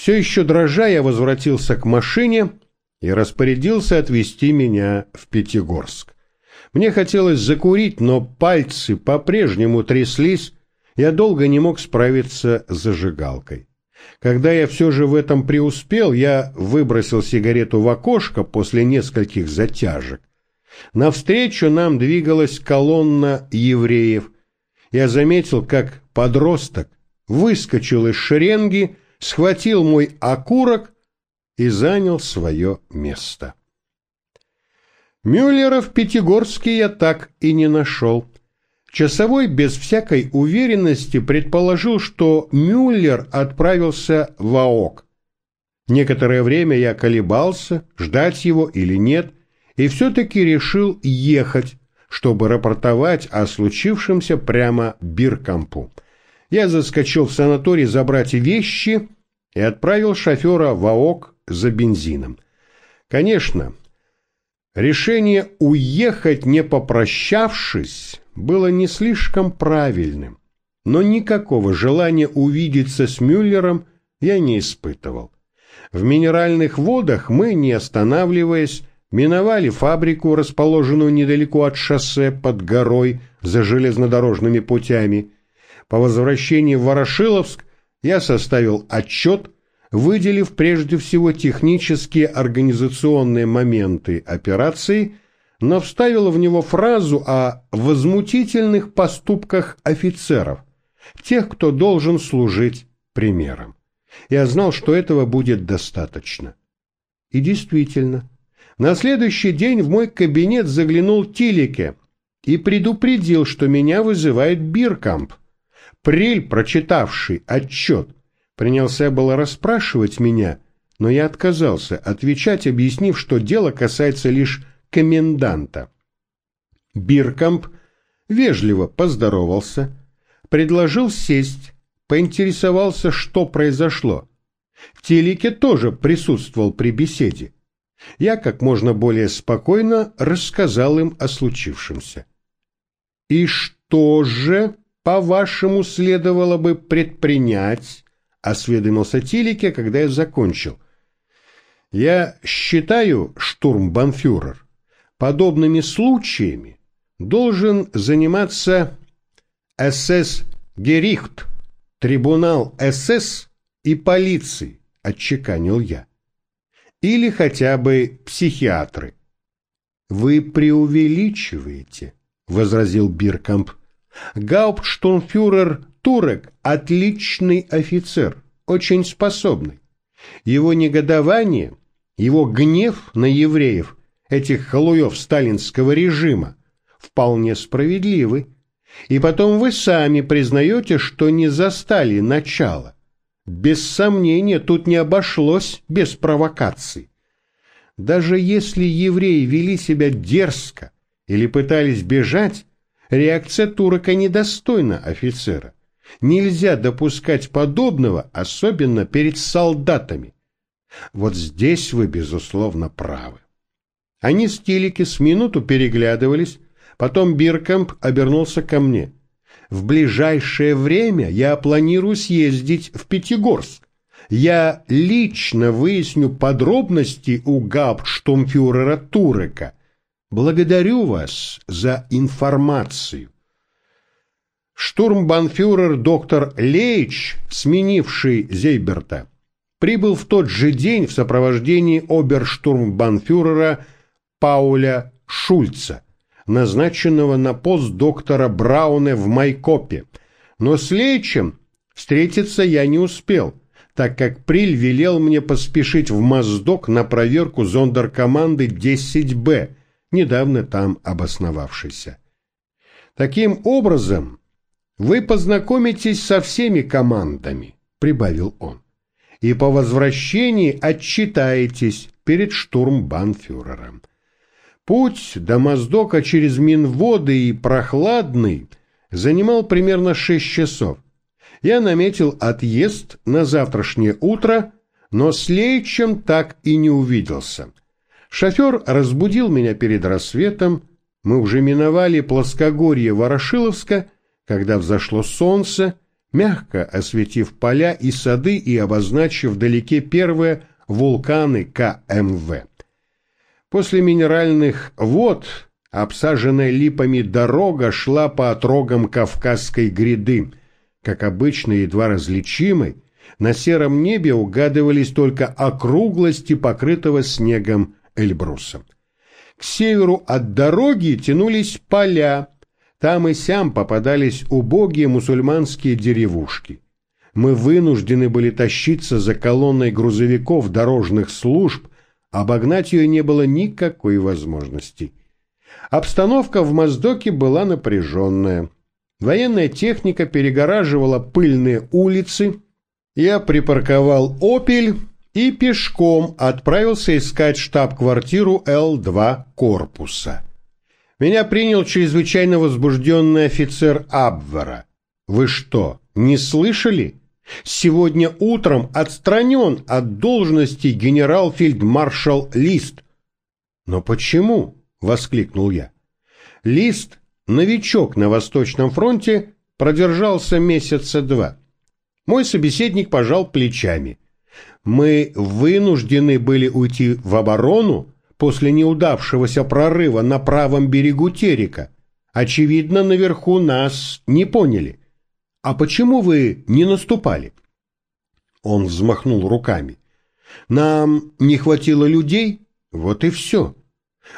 Все еще дрожа я возвратился к машине и распорядился отвезти меня в Пятигорск. Мне хотелось закурить, но пальцы по-прежнему тряслись, я долго не мог справиться с зажигалкой. Когда я все же в этом преуспел, я выбросил сигарету в окошко после нескольких затяжек. Навстречу нам двигалась колонна евреев. Я заметил, как подросток выскочил из шеренги, схватил мой окурок и занял свое место. Мюллера в Пятигорске я так и не нашел. Часовой без всякой уверенности предположил, что Мюллер отправился в АОК. Некоторое время я колебался, ждать его или нет, и все-таки решил ехать, чтобы рапортовать о случившемся прямо Биркампу. Я заскочил в санаторий забрать вещи и отправил шофера в АОК за бензином. Конечно, решение уехать не попрощавшись было не слишком правильным, но никакого желания увидеться с Мюллером я не испытывал. В минеральных водах мы, не останавливаясь, миновали фабрику, расположенную недалеко от шоссе под горой за железнодорожными путями. По возвращении в Ворошиловск я составил отчет, выделив прежде всего технические организационные моменты операции – но вставил в него фразу о возмутительных поступках офицеров, тех, кто должен служить примером. Я знал, что этого будет достаточно. И действительно, на следующий день в мой кабинет заглянул Тилике и предупредил, что меня вызывает Биркамп. Приль, прочитавший отчет, принялся было расспрашивать меня, но я отказался отвечать, объяснив, что дело касается лишь коменданта. Биркамп вежливо поздоровался, предложил сесть, поинтересовался, что произошло. Телике тоже присутствовал при беседе. Я как можно более спокойно рассказал им о случившемся. «И что же, по-вашему, следовало бы предпринять?» — осведомился Телике, когда я закончил. «Я считаю, штурмбанфюрер, подобными случаями должен заниматься СС-Герихт, трибунал СС и полиции, отчеканил я. Или хотя бы психиатры. Вы преувеличиваете, возразил Биркамп. Гауптштурмфюрер Турек – отличный офицер, очень способный. Его негодование, его гнев на евреев этих халуев сталинского режима, вполне справедливы. И потом вы сами признаете, что не застали начало. Без сомнения, тут не обошлось без провокаций. Даже если евреи вели себя дерзко или пытались бежать, реакция турка недостойна офицера. Нельзя допускать подобного, особенно перед солдатами. Вот здесь вы, безусловно, правы. Они с Тилики с минуту переглядывались, потом Биркамп обернулся ко мне. В ближайшее время я планирую съездить в Пятигорск. Я лично выясню подробности у гауптштумфюрера Турека. Благодарю вас за информацию. Штурмбанфюрер доктор Лейч, сменивший Зейберта, прибыл в тот же день в сопровождении оберштурмбанфюрера Пауля Шульца, назначенного на пост доктора Брауне в Майкопе, но с Лейчем встретиться я не успел, так как Приль велел мне поспешить в Моздок на проверку зондеркоманды 10Б, недавно там обосновавшейся. Таким образом, вы познакомитесь со всеми командами, прибавил он, и по возвращении отчитаетесь перед штурмбанфюрером. Путь до Моздока через Минводы и Прохладный занимал примерно шесть часов. Я наметил отъезд на завтрашнее утро, но с Лейчем так и не увиделся. Шофер разбудил меня перед рассветом, мы уже миновали плоскогорье Ворошиловска, когда взошло солнце, мягко осветив поля и сады и обозначив вдалеке первые вулканы КМВ. После минеральных вод обсаженная липами дорога шла по отрогам Кавказской гряды, как обычно едва различимой, на сером небе угадывались только округлости покрытого снегом Эльбруса. К северу от дороги тянулись поля, там и сям попадались убогие мусульманские деревушки. Мы вынуждены были тащиться за колонной грузовиков дорожных служб, обогнать ее не было никакой возможности. Обстановка в Моздоке была напряженная. Военная техника перегораживала пыльные улицы. Я припарковал «Опель» и пешком отправился искать штаб-квартиру Л-2 корпуса. Меня принял чрезвычайно возбужденный офицер Абвера. Вы что, не слышали? Сегодня утром отстранен от должности генерал-фельдмаршал Лист. Но почему? Воскликнул я. Лист, новичок на Восточном фронте, продержался месяца два. Мой собеседник пожал плечами. Мы вынуждены были уйти в оборону, после неудавшегося прорыва на правом берегу Терека. Очевидно, наверху нас не поняли. А почему вы не наступали? Он взмахнул руками. Нам не хватило людей, вот и все.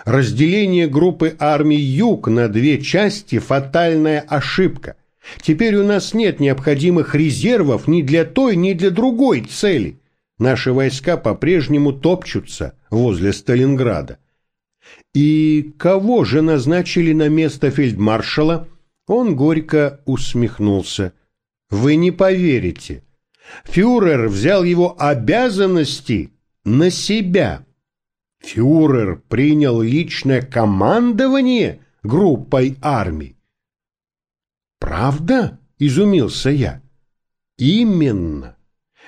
Разделение группы армий Юг на две части – фатальная ошибка. Теперь у нас нет необходимых резервов ни для той, ни для другой цели. Наши войска по-прежнему топчутся возле Сталинграда. И кого же назначили на место фельдмаршала? Он горько усмехнулся. Вы не поверите. Фюрер взял его обязанности на себя. Фюрер принял личное командование группой армий. «Правда?» – изумился я. «Именно.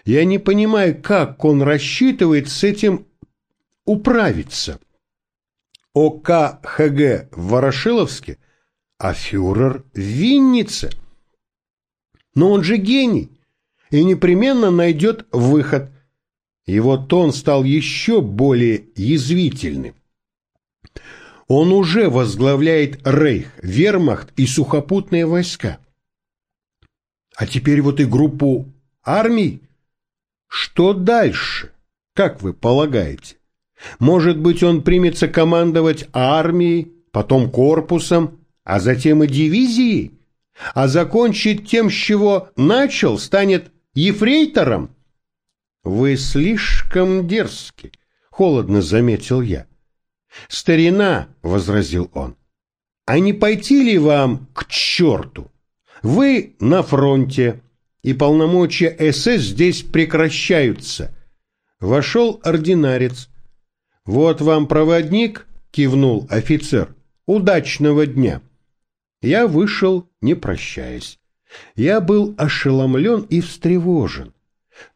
Я не понимаю, как он рассчитывает с этим управиться. ОКХГ в Ворошиловске, а фюрер в Виннице. Но он же гений и непременно найдет выход. Его тон стал еще более язвительным. Он уже возглавляет Рейх, Вермахт и сухопутные войска. А теперь вот и группу армий что дальше, как вы полагаете? Может быть, он примется командовать армией, потом корпусом, а затем и дивизией? А закончит тем, с чего начал, станет ефрейтором? Вы слишком дерзки, холодно заметил я. Старина, возразил он, а не пойти ли вам к черту? Вы на фронте, и полномочия СС здесь прекращаются. Вошел ординарец. «Вот вам проводник», — кивнул офицер. «Удачного дня». Я вышел, не прощаясь. Я был ошеломлен и встревожен.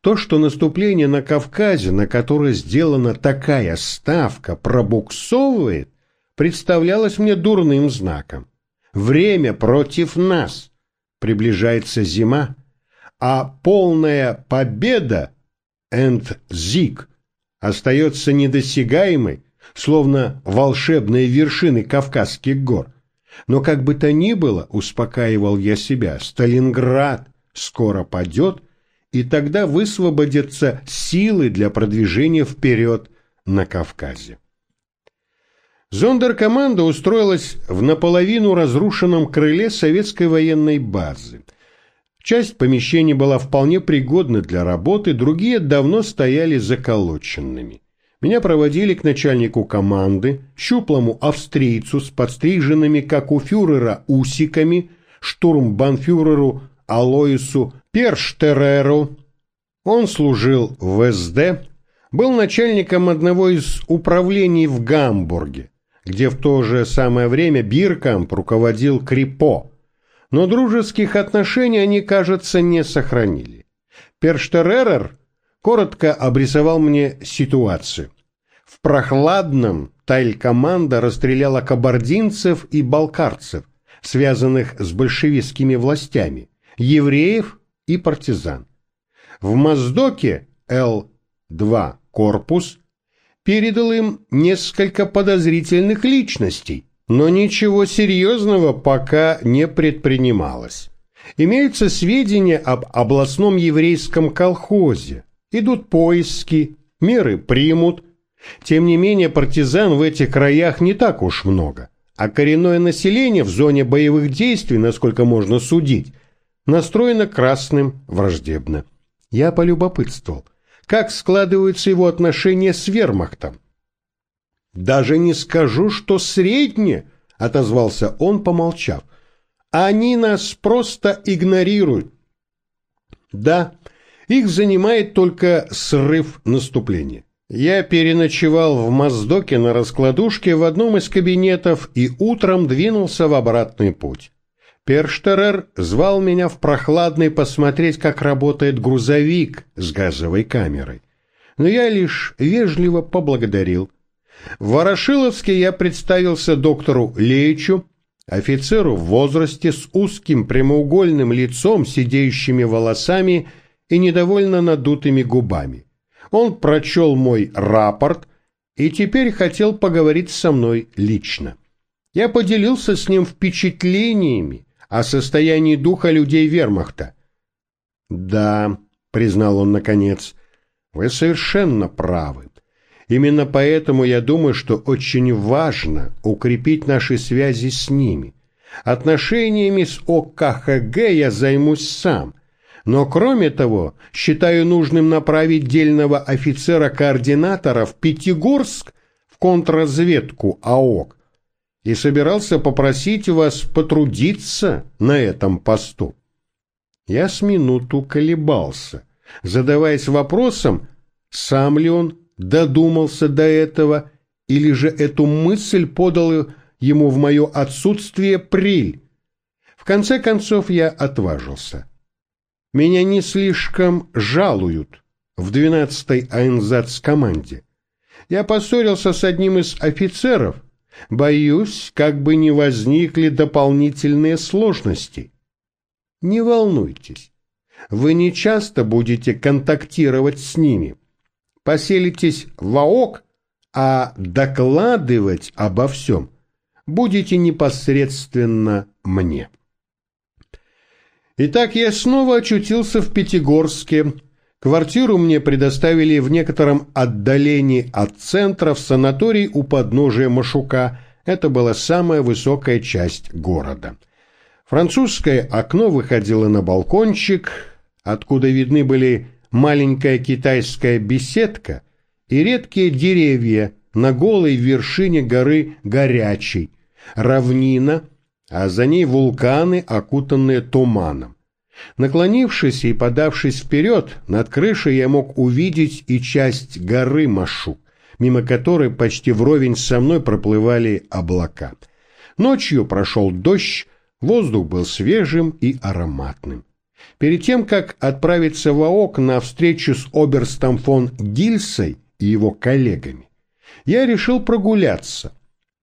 То, что наступление на Кавказе, на которое сделана такая ставка, пробуксовывает, представлялось мне дурным знаком. Время против нас. Приближается зима, а полная победа Энд-Зиг остается недосягаемой, словно волшебные вершины Кавказских гор. Но как бы то ни было, успокаивал я себя, Сталинград скоро падет, и тогда высвободятся силы для продвижения вперед на Кавказе. Зондеркоманда устроилась в наполовину разрушенном крыле советской военной базы – Часть помещений была вполне пригодна для работы, другие давно стояли заколоченными. Меня проводили к начальнику команды, щуплому австрийцу с подстриженными, как у фюрера, усиками, штурмбанфюреру Алоису Перштереру. Он служил в СД, был начальником одного из управлений в Гамбурге, где в то же самое время Биркамп руководил Крипо, но дружеских отношений они, кажется, не сохранили. Перштеререр коротко обрисовал мне ситуацию. В прохладном тайль-команда расстреляла кабардинцев и балкарцев, связанных с большевистскими властями, евреев и партизан. В Моздоке Л-2 корпус передал им несколько подозрительных личностей, но ничего серьезного пока не предпринималось. Имеются сведения об областном еврейском колхозе. Идут поиски, меры примут. Тем не менее, партизан в этих краях не так уж много. А коренное население в зоне боевых действий, насколько можно судить, настроено красным враждебно. Я полюбопытствовал, как складываются его отношения с вермахтом. «Даже не скажу, что среднее», — отозвался он, помолчав. «Они нас просто игнорируют». «Да, их занимает только срыв наступления. Я переночевал в Моздоке на раскладушке в одном из кабинетов и утром двинулся в обратный путь. Перштерер звал меня в прохладный посмотреть, как работает грузовик с газовой камерой. Но я лишь вежливо поблагодарил. В Ворошиловске я представился доктору Леичу, офицеру в возрасте с узким прямоугольным лицом, сидеющими волосами и недовольно надутыми губами. Он прочел мой рапорт и теперь хотел поговорить со мной лично. Я поделился с ним впечатлениями о состоянии духа людей вермахта. «Да», — признал он наконец, — «вы совершенно правы. Именно поэтому я думаю, что очень важно укрепить наши связи с ними. Отношениями с ОКХГ я займусь сам, но кроме того, считаю нужным направить дельного офицера-координатора в Пятигорск в контрразведку АОК и собирался попросить вас потрудиться на этом посту. Я с минуту колебался, задаваясь вопросом, сам ли он додумался до этого, или же эту мысль подал ему в мое отсутствие Приль. В конце концов я отважился. Меня не слишком жалуют в 12-й АНЗАЦ команде. Я поссорился с одним из офицеров, боюсь, как бы не возникли дополнительные сложности. Не волнуйтесь, вы не часто будете контактировать с ними поселитесь в АОК, а докладывать обо всем будете непосредственно мне. Итак, я снова очутился в Пятигорске. Квартиру мне предоставили в некотором отдалении от центра в санаторий у подножия Машука. Это была самая высокая часть города. Французское окно выходило на балкончик, откуда видны были маленькая китайская беседка и редкие деревья на голой вершине горы Горячей, равнина, а за ней вулканы, окутанные туманом. Наклонившись и подавшись вперед, над крышей я мог увидеть и часть горы Машу, мимо которой почти вровень со мной проплывали облака. Ночью прошел дождь, воздух был свежим и ароматным. Перед тем, как отправиться в АОК на встречу с оберстом фон Гильсой и его коллегами, я решил прогуляться.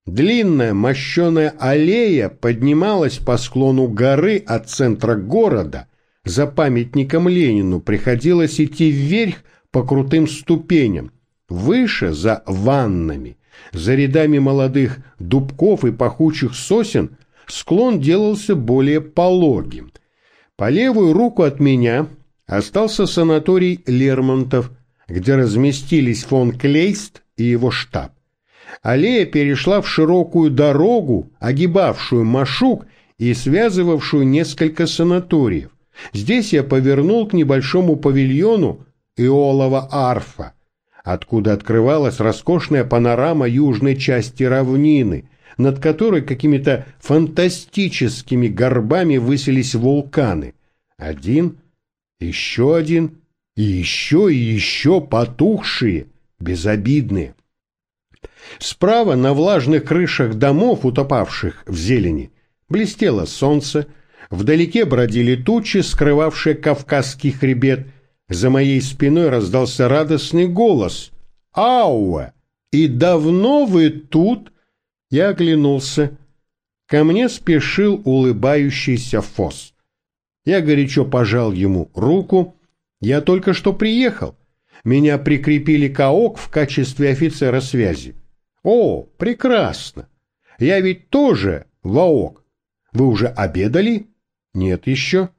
Длинная мощеная аллея поднималась по склону горы от центра города. За памятником Ленину приходилось идти вверх по крутым ступеням, выше за ваннами. За рядами молодых дубков и пахучих сосен склон делался более пологим – по левую руку от меня остался санаторий Лермонтов, где разместились фон Клейст и его штаб. Аллея перешла в широкую дорогу, огибавшую Машук и связывавшую несколько санаториев. Здесь я повернул к небольшому павильону Иолова арфа, откуда открывалась роскошная панорама южной части равнины, над которой какими-то фантастическими горбами высились вулканы. Один, еще один, и еще и еще потухшие, безобидные. Справа на влажных крышах домов, утопавших в зелени, блестело солнце, вдалеке бродили тучи, скрывавшие Кавказский хребет. За моей спиной раздался радостный голос. «Ауа! И давно вы тут?» Я оглянулся. Ко мне спешил улыбающийся Фос. Я горячо пожал ему руку. Я только что приехал. Меня прикрепили к в качестве офицера связи. О, прекрасно. Я ведь тоже в. Вы уже обедали? Нет еще.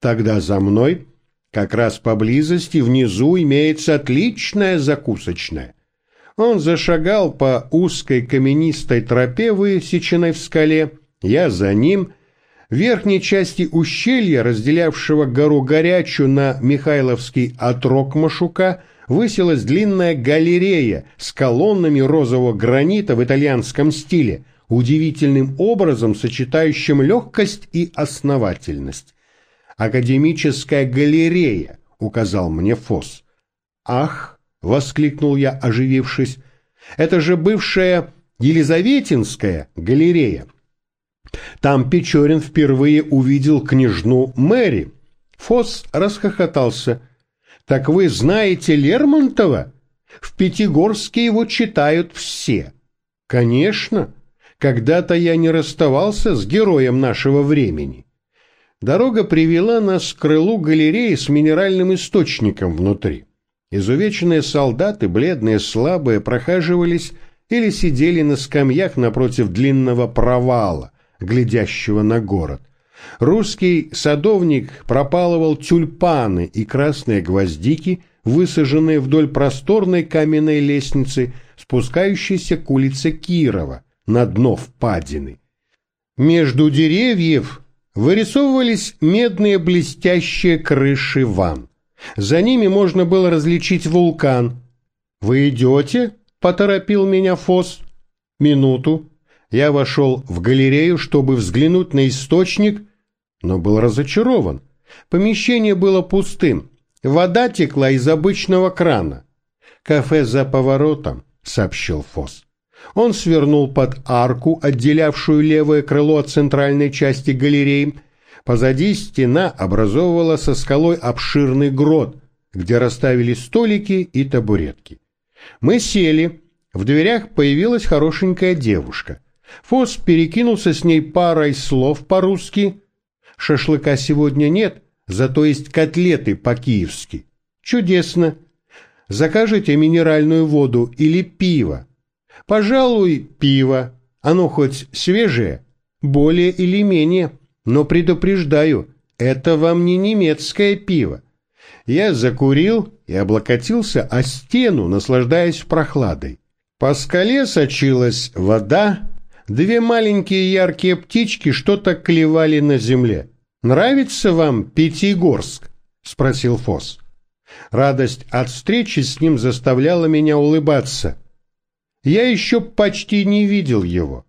Тогда за мной. Как раз поблизости внизу имеется отличная закусочная. Он зашагал по узкой каменистой тропе, высеченной в скале. Я за ним. В верхней части ущелья, разделявшего гору Горячую на Михайловский отрок Машука, высилась длинная галерея с колоннами розового гранита в итальянском стиле, удивительным образом сочетающим легкость и основательность. «Академическая галерея», — указал мне Фос. «Ах!» — воскликнул я, оживившись. «Это же бывшая Елизаветинская галерея». Там Печорин впервые увидел княжну Мэри. Фос расхохотался. «Так вы знаете Лермонтова? В Пятигорске его читают все». «Конечно. Когда-то я не расставался с героем нашего времени». Дорога привела нас к крылу галереи с минеральным источником внутри. Изувеченные солдаты, бледные, слабые, прохаживались или сидели на скамьях напротив длинного провала, глядящего на город. Русский садовник пропалывал тюльпаны и красные гвоздики, высаженные вдоль просторной каменной лестницы, спускающейся к улице Кирова, на дно впадины. Между деревьев вырисовывались медные блестящие крыши ванн. За ними можно было различить вулкан. «Вы идете?» — поторопил меня Фос. «Минуту». Я вошел в галерею, чтобы взглянуть на источник, но был разочарован. Помещение было пустым. Вода текла из обычного крана. «Кафе за поворотом», — сообщил Фос. Он свернул под арку, отделявшую левое крыло от центральной части галереи. Позади стена образовывала со скалой обширный грот, где расставили столики и табуретки. Мы сели. В дверях появилась хорошенькая девушка. Фос перекинулся с ней парой слов по-русски. «Шашлыка сегодня нет, зато есть котлеты по-киевски». «Чудесно. Закажите минеральную воду или пиво. Пожалуй, пиво. Оно хоть свежее, более или менее, но предупреждаю, это вам не немецкое пиво. Я закурил и облокотился о стену, наслаждаясь прохладой. По скале сочилась вода, две маленькие яркие птички что-то клевали на земле. «Нравится вам Пятигорск?» — спросил Фос. Радость от встречи с ним заставляла меня улыбаться. Я еще почти не видел его.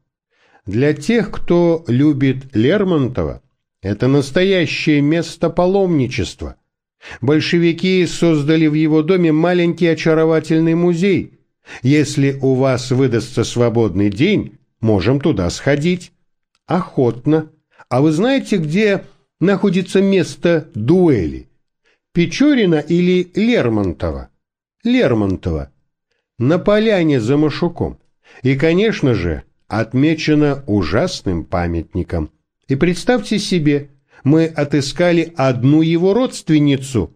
Для тех, кто любит Лермонтова, это настоящее место паломничества. Большевики создали в его доме маленький очаровательный музей. Если у вас выдастся свободный день, можем туда сходить. Охотно. А вы знаете, где находится место дуэли? Печорина или Лермонтова? Лермонтова на поляне за Машуком. И, конечно же, отмечено ужасным памятником. И представьте себе, мы отыскали одну его родственницу.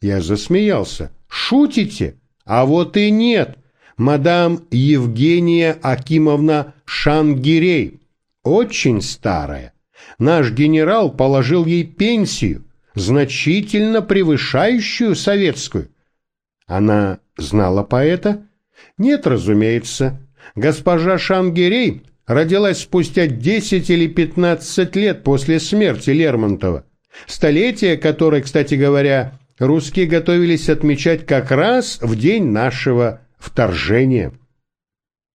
Я засмеялся. Шутите? А вот и нет. Мадам Евгения Акимовна Шангирей. Очень старая. Наш генерал положил ей пенсию, значительно превышающую советскую. Она знала поэта? Нет, разумеется. Госпожа Шангирей родилась спустя 10 или 15 лет после смерти Лермонтова. Столетие, которое, кстати говоря, русские готовились отмечать как раз в день нашего вторжения.